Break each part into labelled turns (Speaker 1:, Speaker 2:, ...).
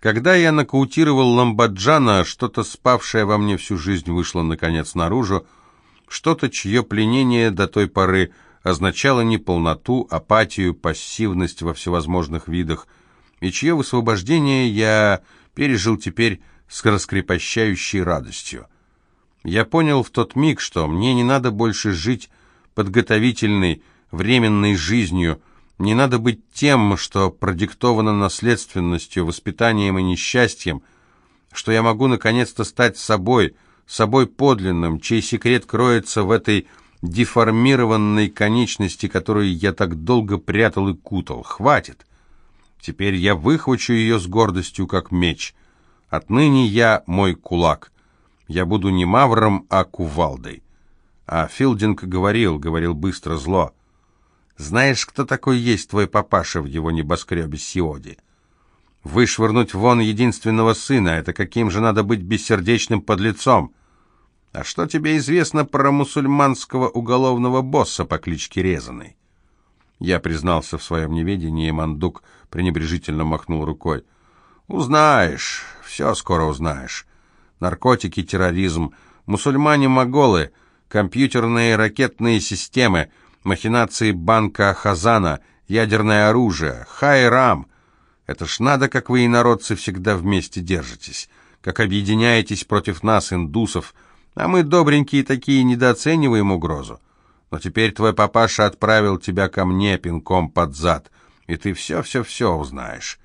Speaker 1: Когда я нокаутировал Ламбаджана, что-то спавшее во мне всю жизнь вышло наконец наружу, что-то, чье пленение до той поры означало неполноту, апатию, пассивность во всевозможных видах, и чье высвобождение я пережил теперь с раскрепощающей радостью. Я понял в тот миг, что мне не надо больше жить подготовительной, временной жизнью, не надо быть тем, что продиктовано наследственностью, воспитанием и несчастьем, что я могу наконец-то стать собой, собой подлинным, чей секрет кроется в этой деформированной конечности, которую я так долго прятал и кутал. Хватит! Теперь я выхвачу ее с гордостью, как меч. Отныне я мой кулак. Я буду не мавром, а кувалдой. А Филдинг говорил, говорил быстро, зло. Знаешь, кто такой есть твой папаша в его небоскребе Сиоди? Вышвырнуть вон единственного сына, это каким же надо быть бессердечным подлецом? А что тебе известно про мусульманского уголовного босса по кличке Резаный? Я признался в своем неведении, и Мандук пренебрежительно махнул рукой. «Узнаешь, все скоро узнаешь. Наркотики, терроризм, мусульмане-моголы, компьютерные ракетные системы — махинации банка Хазана, ядерное оружие, Хайрам. Это ж надо, как вы, инородцы, всегда вместе держитесь, как объединяетесь против нас, индусов, а мы, добренькие такие, недооцениваем угрозу. Но теперь твой папаша отправил тебя ко мне пинком под зад, и ты все-все-все узнаешь.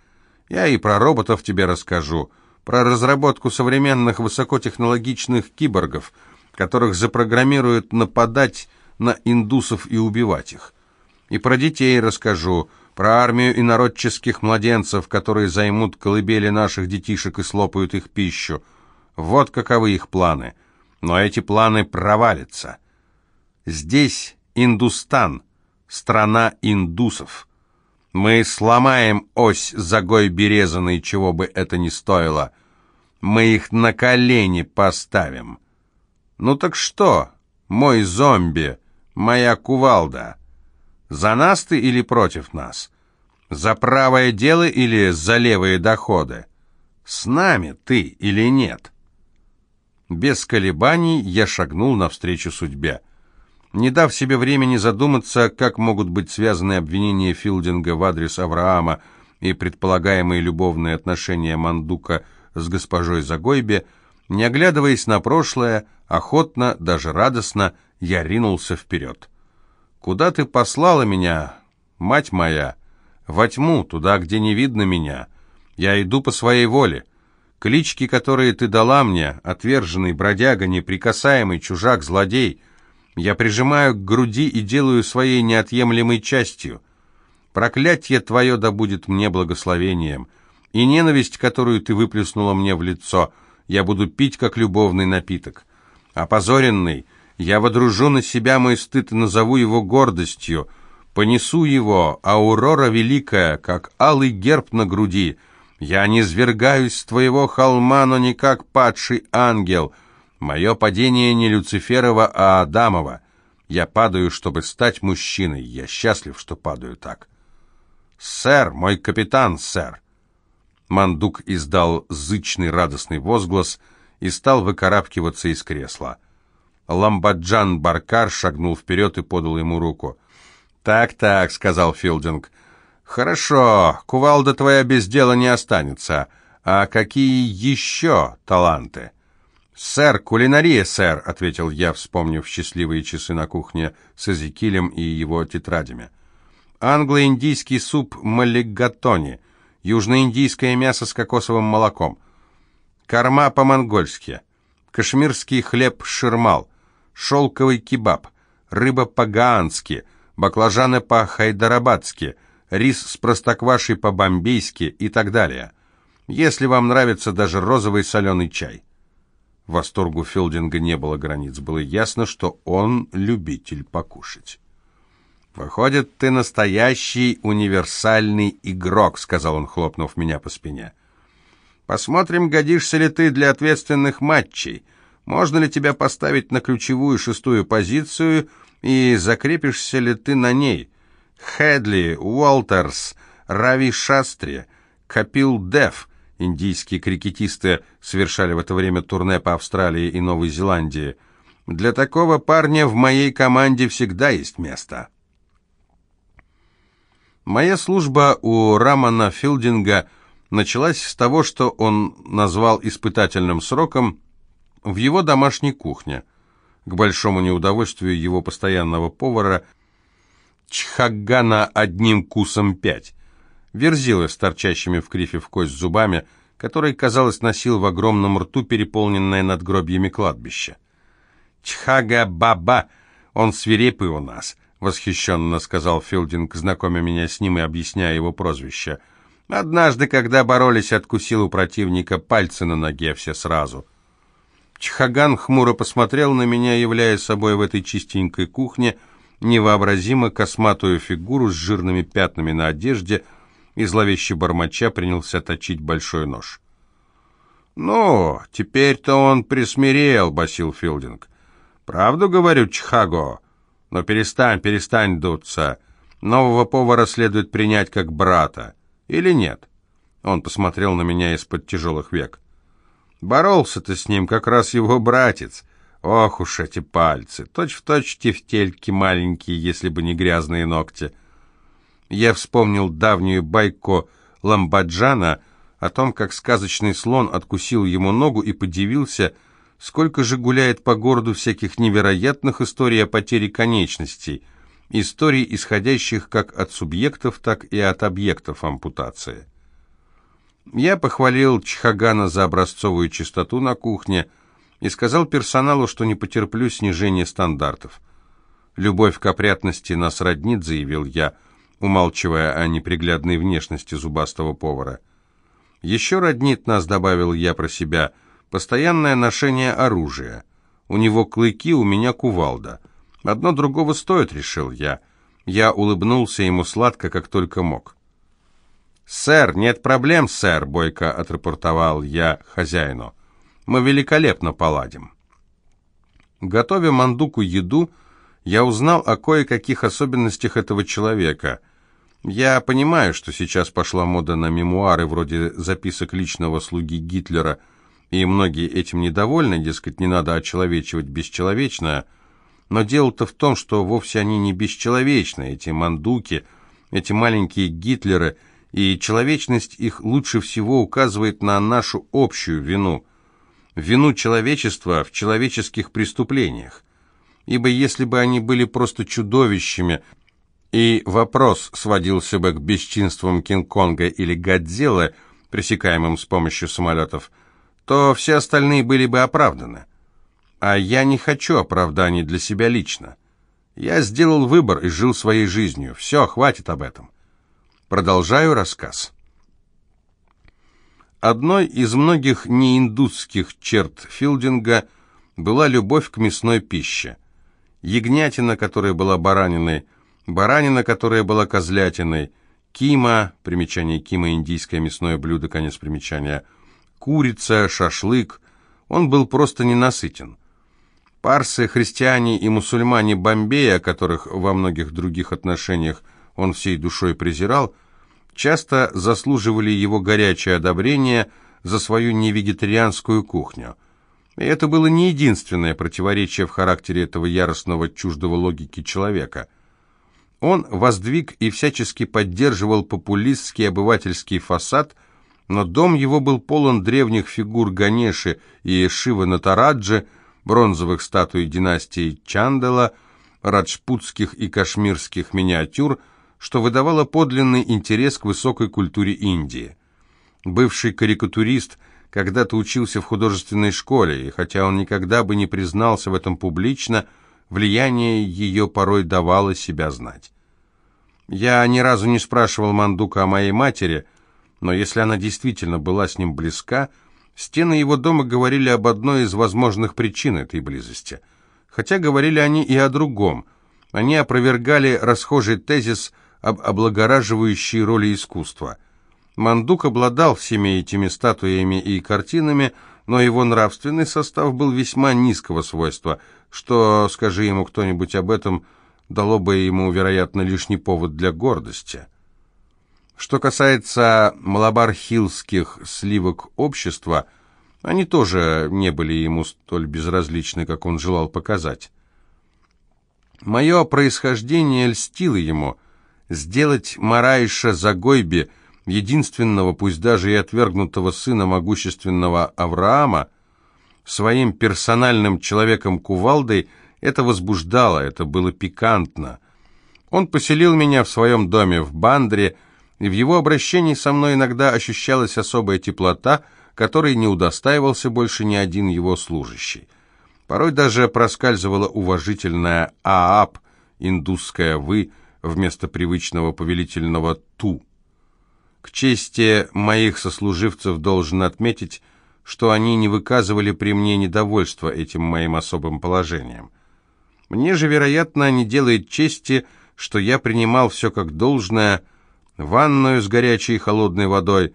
Speaker 1: Я и про роботов тебе расскажу, про разработку современных высокотехнологичных киборгов, которых запрограммируют нападать на индусов и убивать их. И про детей расскажу, про армию инородческих младенцев, которые займут колыбели наших детишек и слопают их пищу. Вот каковы их планы. Но эти планы провалятся. Здесь Индустан, страна индусов. Мы сломаем ось загой березаной, чего бы это ни стоило. Мы их на колени поставим. Ну так что, мой зомби, моя кувалда. За нас ты или против нас? За правое дело или за левые доходы? С нами ты или нет?» Без колебаний я шагнул навстречу судьбе. Не дав себе времени задуматься, как могут быть связаны обвинения Филдинга в адрес Авраама и предполагаемые любовные отношения Мандука с госпожой Загойбе, не оглядываясь на прошлое, охотно, даже радостно, я ринулся вперед. «Куда ты послала меня, мать моя? Во тьму, туда, где не видно меня. Я иду по своей воле. Клички, которые ты дала мне, отверженный, бродяга, неприкасаемый, чужак, злодей, я прижимаю к груди и делаю своей неотъемлемой частью. Проклятье твое да будет мне благословением, и ненависть, которую ты выплеснула мне в лицо, я буду пить, как любовный напиток. Опозоренный, я водружу на себя мой стыд и назову его гордостью. Понесу его, аурора великая, как алый герб на груди. Я не свергаюсь с твоего холма, но не как падший ангел. Мое падение не Люциферова, а Адамова. Я падаю, чтобы стать мужчиной. Я счастлив, что падаю так. «Сэр, мой капитан, сэр!» Мандук издал зычный радостный возглас и стал выкарабкиваться из кресла. Ламбаджан Баркар шагнул вперед и подал ему руку. «Так-так», — сказал Филдинг. «Хорошо, кувалда твоя без дела не останется. А какие еще таланты?» «Сэр, кулинария, сэр», — ответил я, вспомнив счастливые часы на кухне с Эзекилем и его тетрадями. «Англо-индийский суп маллигатони, южноиндийское мясо с кокосовым молоком, корма по-монгольски, кашмирский хлеб ширмал, шелковый кебаб, рыба по-гаански, баклажаны по-хайдарабадски, рис с простоквашей по-бомбейски и так далее. Если вам нравится даже розовый соленый чай. Восторгу Филдинга не было границ. Было ясно, что он любитель покушать. «Выходит, ты настоящий универсальный игрок», — сказал он, хлопнув меня по спине. «Посмотрим, годишься ли ты для ответственных матчей. Можно ли тебя поставить на ключевую шестую позицию и закрепишься ли ты на ней? Хедли, Уолтерс, Рави Шастри, Капил Дев, Индийские крикетисты совершали в это время турне по Австралии и Новой Зеландии. Для такого парня в моей команде всегда есть место. Моя служба у Рамана Филдинга началась с того, что он назвал испытательным сроком в его домашней кухне, к большому неудовольствию его постоянного повара Чхагана одним кусом пять. Верзилы с торчащими в крифе в кость зубами, который, казалось, носил в огромном рту переполненное надгробьями кладбище. «Чхага-баба! Он свирепый у нас!» — восхищенно сказал Филдинг, знакомя меня с ним и объясняя его прозвище. «Однажды, когда боролись, откусил у противника пальцы на ноге все сразу». Чхаган хмуро посмотрел на меня, являя собой в этой чистенькой кухне невообразимо косматую фигуру с жирными пятнами на одежде и зловеще бормоча принялся точить большой нож. «Ну, теперь-то он присмирел», — басил Филдинг. «Правду говорю, Чхаго? Но перестань, перестань дуться. Нового повара следует принять как брата. Или нет?» Он посмотрел на меня из-под тяжелых век. «Боролся ты с ним, как раз его братец. Ох уж эти пальцы, точь-в-точь тефтельки маленькие, если бы не грязные ногти». Я вспомнил давнюю байку Ламбаджана о том, как сказочный слон откусил ему ногу и подивился, Сколько же гуляет по городу всяких невероятных историй о потере конечностей, историй, исходящих как от субъектов, так и от объектов ампутации. Я похвалил Чхагана за образцовую чистоту на кухне и сказал персоналу, что не потерплю снижения стандартов. «Любовь к опрятности нас роднит», — заявил я, умалчивая о неприглядной внешности зубастого повара. «Еще роднит нас», — добавил я про себя, — Постоянное ношение оружия. У него клыки, у меня кувалда. Одно другого стоит, решил я. Я улыбнулся ему сладко, как только мог. «Сэр, нет проблем, сэр», — бойко отрапортовал я хозяину. «Мы великолепно поладим». Готовя мандуку еду, я узнал о кое-каких особенностях этого человека. Я понимаю, что сейчас пошла мода на мемуары вроде записок личного слуги Гитлера — и многие этим недовольны, дескать, не надо очеловечивать бесчеловечное. Но дело-то в том, что вовсе они не бесчеловечны, эти мандуки, эти маленькие Гитлеры, и человечность их лучше всего указывает на нашу общую вину. Вину человечества в человеческих преступлениях. Ибо если бы они были просто чудовищами, и вопрос сводился бы к бесчинствам Кинг-Конга или Годзиллы, пресекаемым с помощью самолетов – то все остальные были бы оправданы. А я не хочу оправданий для себя лично. Я сделал выбор и жил своей жизнью. Все, хватит об этом. Продолжаю рассказ. Одной из многих неиндусских черт Филдинга была любовь к мясной пище. Ягнятина, которая была бараниной, баранина, которая была козлятиной, кима, примечание кима, индийское мясное блюдо, конец примечания – курица, шашлык. Он был просто ненасытен. Парсы, христиане и мусульмане Бомбея, которых во многих других отношениях он всей душой презирал, часто заслуживали его горячее одобрение за свою невегетарианскую кухню. И это было не единственное противоречие в характере этого яростного чуждого логики человека. Он воздвиг и всячески поддерживал популистский обывательский фасад – но дом его был полон древних фигур Ганеши и Шивы Натараджи, бронзовых статуй династии Чандала, раджпутских и кашмирских миниатюр, что выдавало подлинный интерес к высокой культуре Индии. Бывший карикатурист когда-то учился в художественной школе, и хотя он никогда бы не признался в этом публично, влияние ее порой давало себя знать. Я ни разу не спрашивал Мандука о моей матери – но если она действительно была с ним близка, стены его дома говорили об одной из возможных причин этой близости. Хотя говорили они и о другом. Они опровергали расхожий тезис об облагораживающей роли искусства. Мандук обладал всеми этими статуями и картинами, но его нравственный состав был весьма низкого свойства, что, скажи ему кто-нибудь об этом, дало бы ему, вероятно, лишний повод для гордости. Что касается малабархилских сливок общества, они тоже не были ему столь безразличны, как он желал показать. Мое происхождение льстило ему. Сделать Марайша Загойби, единственного, пусть даже и отвергнутого сына могущественного Авраама, своим персональным человеком-кувалдой, это возбуждало, это было пикантно. Он поселил меня в своем доме в Бандре, и в его обращении со мной иногда ощущалась особая теплота, которой не удостаивался больше ни один его служащий. Порой даже проскальзывала уважительная «аап», индусское «вы» вместо привычного повелительного «ту». К чести моих сослуживцев должен отметить, что они не выказывали при мне недовольства этим моим особым положением. Мне же, вероятно, не делает чести, что я принимал все как должное, ванную с горячей и холодной водой,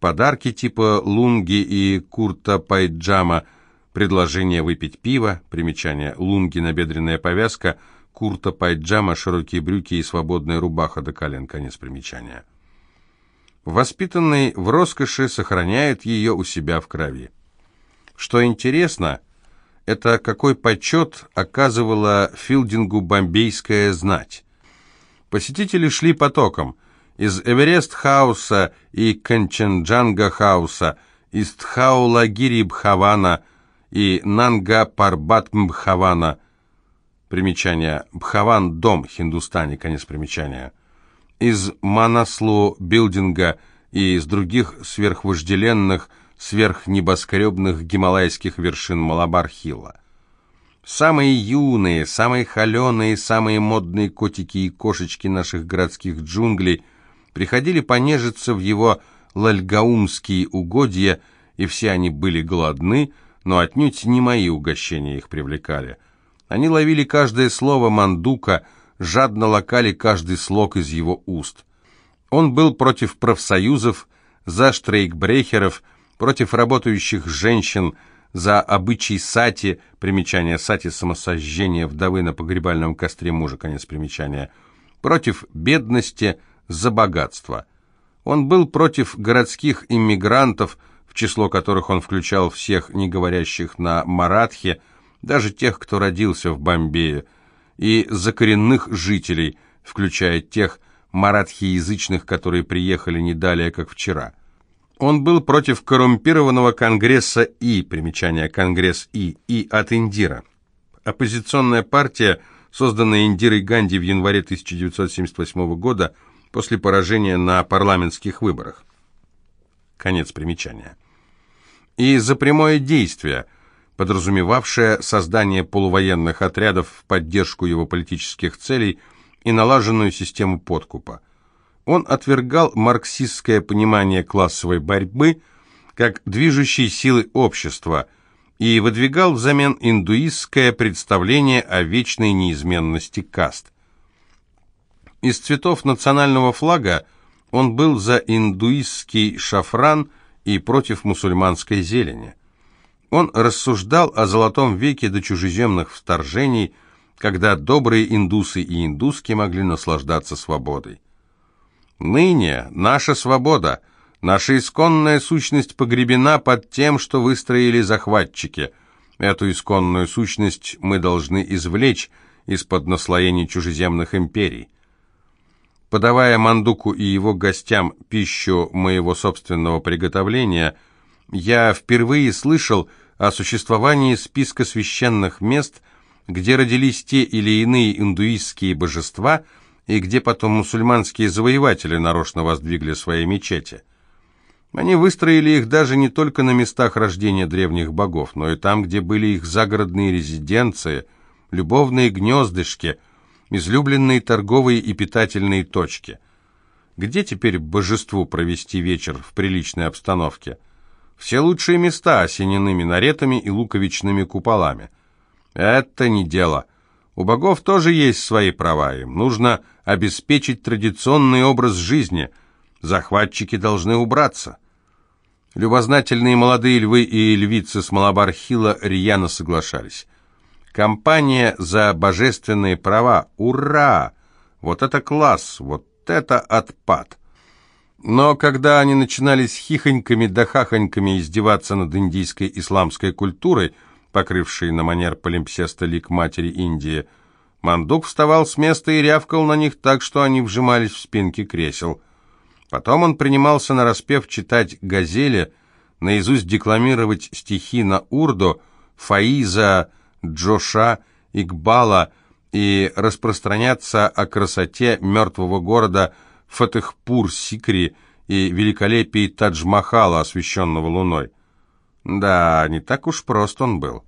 Speaker 1: подарки типа лунги и курта пайджама – Предложение выпить пиво, примечание, лунги, набедренная повязка, курта, пайджама, широкие брюки и свободная рубаха до колен, конец примечания. Воспитанный в роскоши сохраняет ее у себя в крови. Что интересно, это какой почет оказывала Филдингу бомбейская знать. Посетители шли потоком. Из Эверест-хауса и Канченджанга-хауса, из Дхаулагири-Бхавана – и Нанга-Парбат-Бхавана. Примечание. Бхаван – дом, хиндустани, конец примечания. Из Манаслу билдинга и из других сверхвожделенных, сверхнебоскребных гималайских вершин Малабар-Хилла. Самые юные, самые холеные, самые модные котики и кошечки наших городских джунглей приходили понежиться в его лальгаумские угодья, и все они были голодны, но отнюдь не мои угощения их привлекали. Они ловили каждое слово мандука, жадно лакали каждый слог из его уст. Он был против профсоюзов, за штрейкбрехеров, против работающих женщин, за обычай сати, примечание сати самосожжение вдовы на погребальном костре мужа, конец примечания, против бедности, за богатство. Он был против городских иммигрантов, в число которых он включал всех не говорящих на маратхе, даже тех, кто родился в Бомбее, и закоренных жителей, включая тех маратхиязычных, которые приехали не далее, как вчера. Он был против коррумпированного Конгресса И, примечание Конгресс И, и от Индира. Оппозиционная партия, созданная Индирой Ганди в январе 1978 года после поражения на парламентских выборах. Конец примечания и за прямое действие, подразумевавшее создание полувоенных отрядов в поддержку его политических целей и налаженную систему подкупа. Он отвергал марксистское понимание классовой борьбы как движущей силы общества и выдвигал взамен индуистское представление о вечной неизменности каст. Из цветов национального флага он был за индуистский шафран – и против мусульманской зелени. Он рассуждал о золотом веке до чужеземных вторжений, когда добрые индусы и индуски могли наслаждаться свободой. Ныне наша свобода, наша исконная сущность погребена под тем, что выстроили захватчики. Эту исконную сущность мы должны извлечь из-под наслоений чужеземных империй. Подавая Мандуку и его гостям пищу моего собственного приготовления, я впервые слышал о существовании списка священных мест, где родились те или иные индуистские божества и где потом мусульманские завоеватели нарочно воздвигли свои мечети. Они выстроили их даже не только на местах рождения древних богов, но и там, где были их загородные резиденции, любовные гнездышки – излюбленные торговые и питательные точки. Где теперь божеству провести вечер в приличной обстановке? Все лучшие места осенены минаретами и луковичными куполами. Это не дело. У богов тоже есть свои права, им нужно обеспечить традиционный образ жизни. Захватчики должны убраться. Любознательные молодые львы и львицы с Малабархила рьяно соглашались. Компания за божественные права. Ура! Вот это класс, вот это отпад. Но когда они начинали с хихоньками да хахоньками издеваться над индийской исламской культурой, покрывшей на манер полимпсеста лик матери Индии, Мандук вставал с места и рявкал на них так, что они вжимались в спинки кресел. Потом он принимался на распев читать газели, наизусть декламировать стихи на урду, Фаиза, Джоша, Игбала и распространяться о красоте мертвого города Фатехпур-Сикри и великолепии Тадж-Махала, освещенного луной. Да, не так уж прост он был.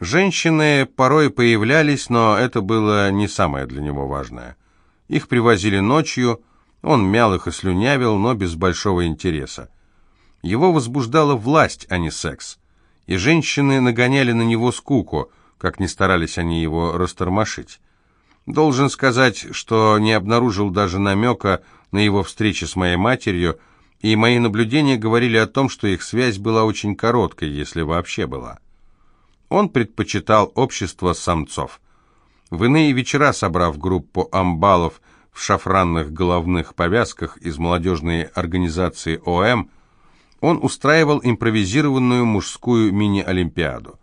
Speaker 1: Женщины порой появлялись, но это было не самое для него важное. Их привозили ночью, он мял их и слюнявил, но без большого интереса. Его возбуждала власть, а не секс. И женщины нагоняли на него скуку, как ни старались они его растормошить. Должен сказать, что не обнаружил даже намека на его встречи с моей матерью, и мои наблюдения говорили о том, что их связь была очень короткой, если вообще была. Он предпочитал общество самцов. В иные вечера, собрав группу амбалов в шафранных головных повязках из молодежной организации ОМ, он устраивал импровизированную мужскую мини-олимпиаду.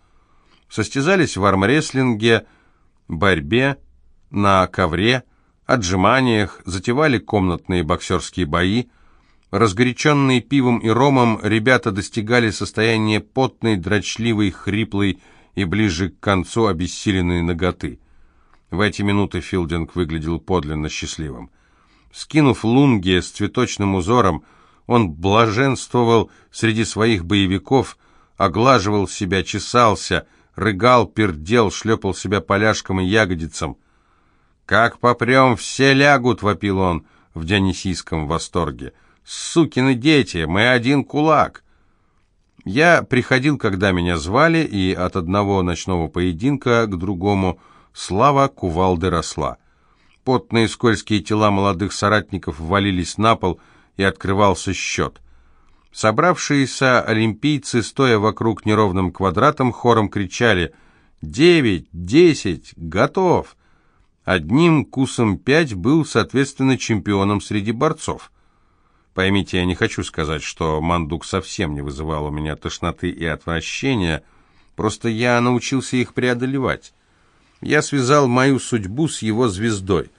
Speaker 1: Состязались в армрестлинге, борьбе, на ковре, отжиманиях, затевали комнатные боксерские бои. Разгоряченные пивом и ромом, ребята достигали состояния потной, дрочливой, хриплой и ближе к концу обессиленной ноготы. В эти минуты Филдинг выглядел подлинно счастливым. Скинув лунги с цветочным узором, он блаженствовал среди своих боевиков, оглаживал себя, чесался, рыгал, пердел, шлепал себя поляшком и ягодицам. «Как попрем, все лягут!» — вопил он в дионисийском восторге. «Сукины дети! Мы один кулак!» Я приходил, когда меня звали, и от одного ночного поединка к другому слава кувалды росла. Потные скользкие тела молодых соратников валились на пол — и открывался счет. Собравшиеся олимпийцы, стоя вокруг неровным квадратом, хором кричали «Девять! Десять! Готов!» Одним кусом пять был, соответственно, чемпионом среди борцов. Поймите, я не хочу сказать, что мандук совсем не вызывал у меня тошноты и отвращения, просто я научился их преодолевать. Я связал мою судьбу с его звездой.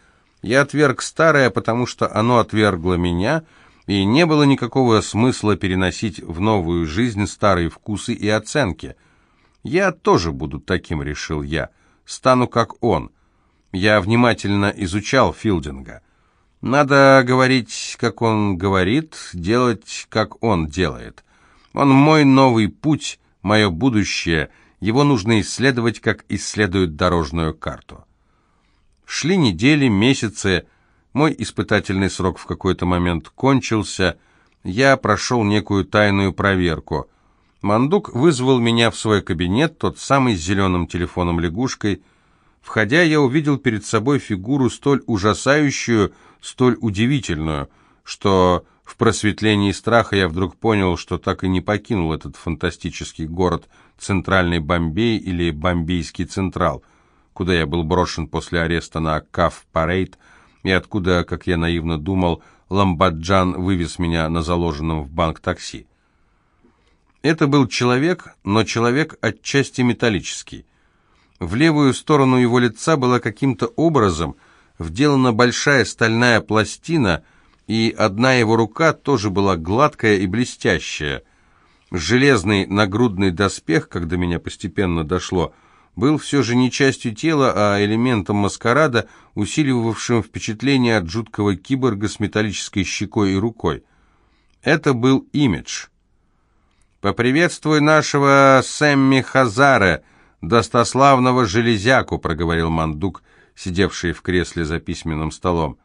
Speaker 1: Я отверг старое, потому что оно отвергло меня — и не было никакого смысла переносить в новую жизнь старые вкусы и оценки. Я тоже буду таким, решил я, стану как он. Я внимательно изучал Филдинга. Надо говорить, как он говорит, делать, как он делает. Он мой новый путь, мое будущее, его нужно исследовать, как исследуют дорожную карту. Шли недели, месяцы, мой испытательный срок в какой-то момент кончился, я прошел некую тайную проверку. Мандук вызвал меня в свой кабинет, тот самый с зеленым телефоном-лягушкой. Входя, я увидел перед собой фигуру столь ужасающую, столь удивительную, что в просветлении страха я вдруг понял, что так и не покинул этот фантастический город Центральный Бомбей или Бомбейский Централ, куда я был брошен после ареста на Каф-Парейд, и откуда, как я наивно думал, Ламбаджан вывез меня на заложенном в банк такси. Это был человек, но человек отчасти металлический. В левую сторону его лица была каким-то образом вделана большая стальная пластина, и одна его рука тоже была гладкая и блестящая. Железный нагрудный доспех, когда меня постепенно дошло, — был все же не частью тела, а элементом маскарада, усиливавшим впечатление от жуткого киборга с металлической щекой и рукой. Это был имидж. «Поприветствуй нашего Сэмми Хазара, достославного железяку», — проговорил Мандук, сидевший в кресле за письменным столом.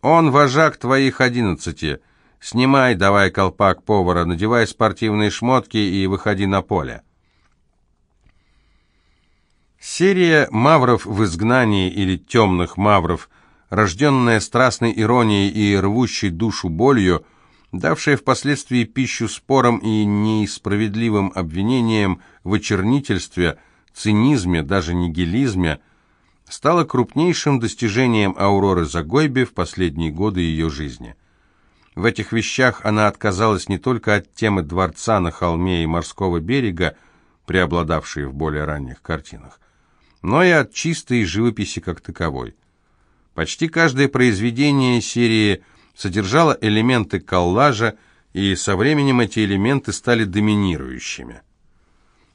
Speaker 1: «Он вожак твоих одиннадцати. Снимай давай колпак повара, надевай спортивные шмотки и выходи на поле». Серия «Мавров в изгнании» или «Темных мавров», рожденная страстной иронией и рвущей душу болью, давшая впоследствии пищу спорам и неисправедливым обвинениям в очернительстве, цинизме, даже нигилизме, стала крупнейшим достижением Ауроры Загойбе в последние годы ее жизни. В этих вещах она отказалась не только от темы дворца на холме и морского берега, преобладавшей в более ранних картинах, но и от чистой живописи как таковой. Почти каждое произведение серии содержало элементы коллажа, и со временем эти элементы стали доминирующими.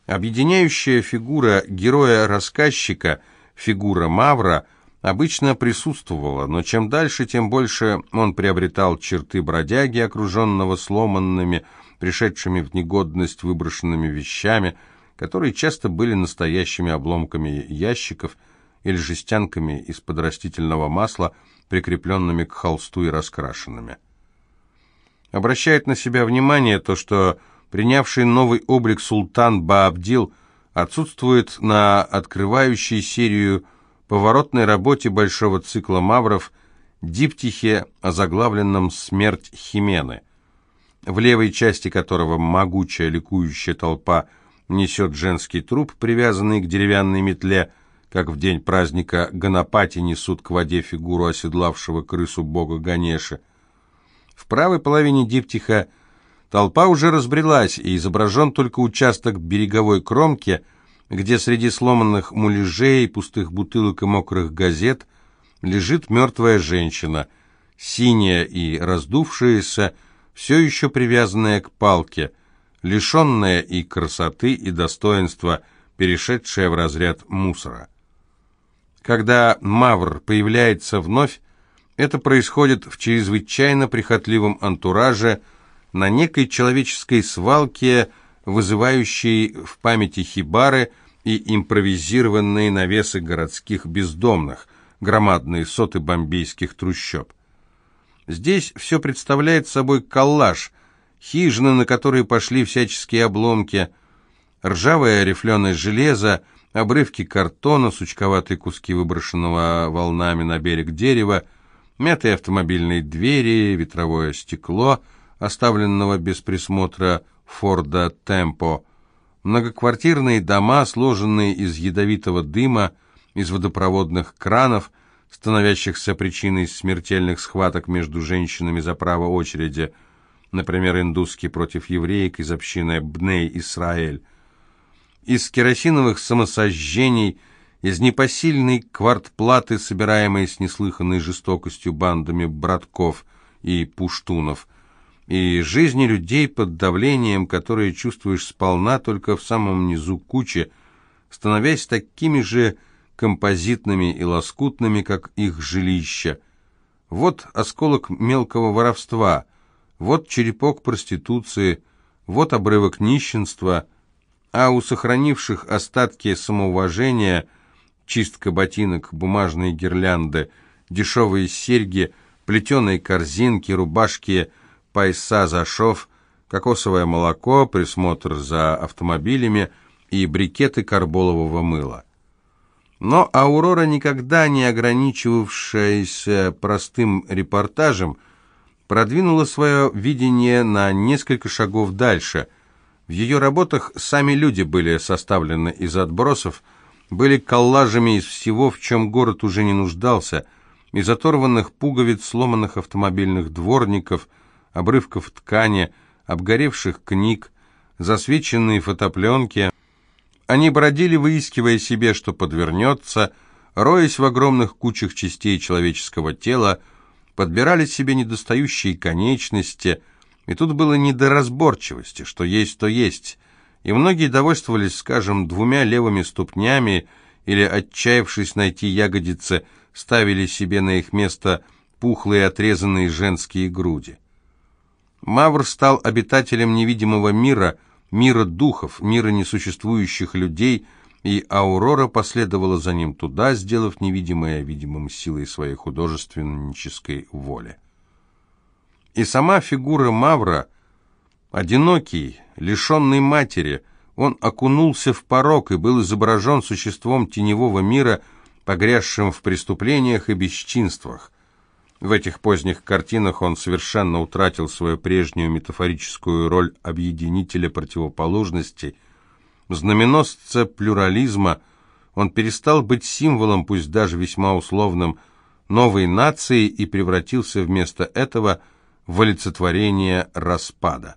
Speaker 1: Объединяющая фигура героя-рассказчика, фигура Мавра, обычно присутствовала, но чем дальше, тем больше он приобретал черты бродяги, окруженного сломанными, пришедшими в негодность выброшенными вещами, которые часто были настоящими обломками ящиков или жестянками из-под растительного масла, прикрепленными к холсту и раскрашенными. Обращает на себя внимание то, что принявший новый облик султан Баабдил отсутствует на открывающей серию поворотной работе большого цикла мавров диптихе, озаглавленном «Смерть Химены», в левой части которого могучая ликующая толпа несет женский труп, привязанный к деревянной метле, как в день праздника Ганапати несут к воде фигуру оседлавшего крысу бога Ганеши. В правой половине диптиха толпа уже разбрелась, и изображен только участок береговой кромки, где среди сломанных муляжей, пустых бутылок и мокрых газет лежит мертвая женщина, синяя и раздувшаяся, все еще привязанная к палке, лишенная и красоты, и достоинства, перешедшая в разряд мусора. Когда Мавр появляется вновь, это происходит в чрезвычайно прихотливом антураже, на некой человеческой свалке, вызывающей в памяти хибары и импровизированные навесы городских бездомных, громадные соты бомбейских трущоб. Здесь все представляет собой коллаж, хижины, на которые пошли всяческие обломки, ржавое рифленое железо, обрывки картона, сучковатые куски выброшенного волнами на берег дерева, мятые автомобильные двери, ветровое стекло, оставленного без присмотра Форда Темпо, многоквартирные дома, сложенные из ядовитого дыма, из водопроводных кранов, становящихся причиной смертельных схваток между женщинами за право очереди, например, индусский против евреек из общины Бней Исраэль, из керосиновых самосожжений, из непосильной квартплаты, собираемой с неслыханной жестокостью бандами братков и пуштунов, и жизни людей под давлением, которые чувствуешь сполна только в самом низу кучи, становясь такими же композитными и лоскутными, как их жилища. Вот осколок мелкого воровства, вот черепок проституции, вот обрывок нищенства, а у сохранивших остатки самоуважения чистка ботинок, бумажные гирлянды, дешевые серьги, плетеные корзинки, рубашки, пайса за шов, кокосовое молоко, присмотр за автомобилями и брикеты карболового мыла. Но Аурора, никогда не ограничивавшаяся простым репортажем, продвинула свое видение на несколько шагов дальше. В ее работах сами люди были составлены из отбросов, были коллажами из всего, в чем город уже не нуждался, из оторванных пуговиц, сломанных автомобильных дворников, обрывков ткани, обгоревших книг, засвеченные фотопленки – они бродили, выискивая себе, что подвернется, роясь в огромных кучах частей человеческого тела, подбирали себе недостающие конечности, и тут было не до разборчивости, что есть, то есть, и многие довольствовались, скажем, двумя левыми ступнями или, отчаявшись найти ягодицы, ставили себе на их место пухлые отрезанные женские груди. Мавр стал обитателем невидимого мира – мира духов, мира несуществующих людей, и Аурора последовала за ним туда, сделав невидимое видимым силой своей художественнической воли. И сама фигура Мавра, одинокий, лишенный матери, он окунулся в порог и был изображен существом теневого мира, погрязшим в преступлениях и бесчинствах. В этих поздних картинах он совершенно утратил свою прежнюю метафорическую роль объединителя противоположностей, знаменосца плюрализма. Он перестал быть символом, пусть даже весьма условным, новой нации и превратился вместо этого в олицетворение распада.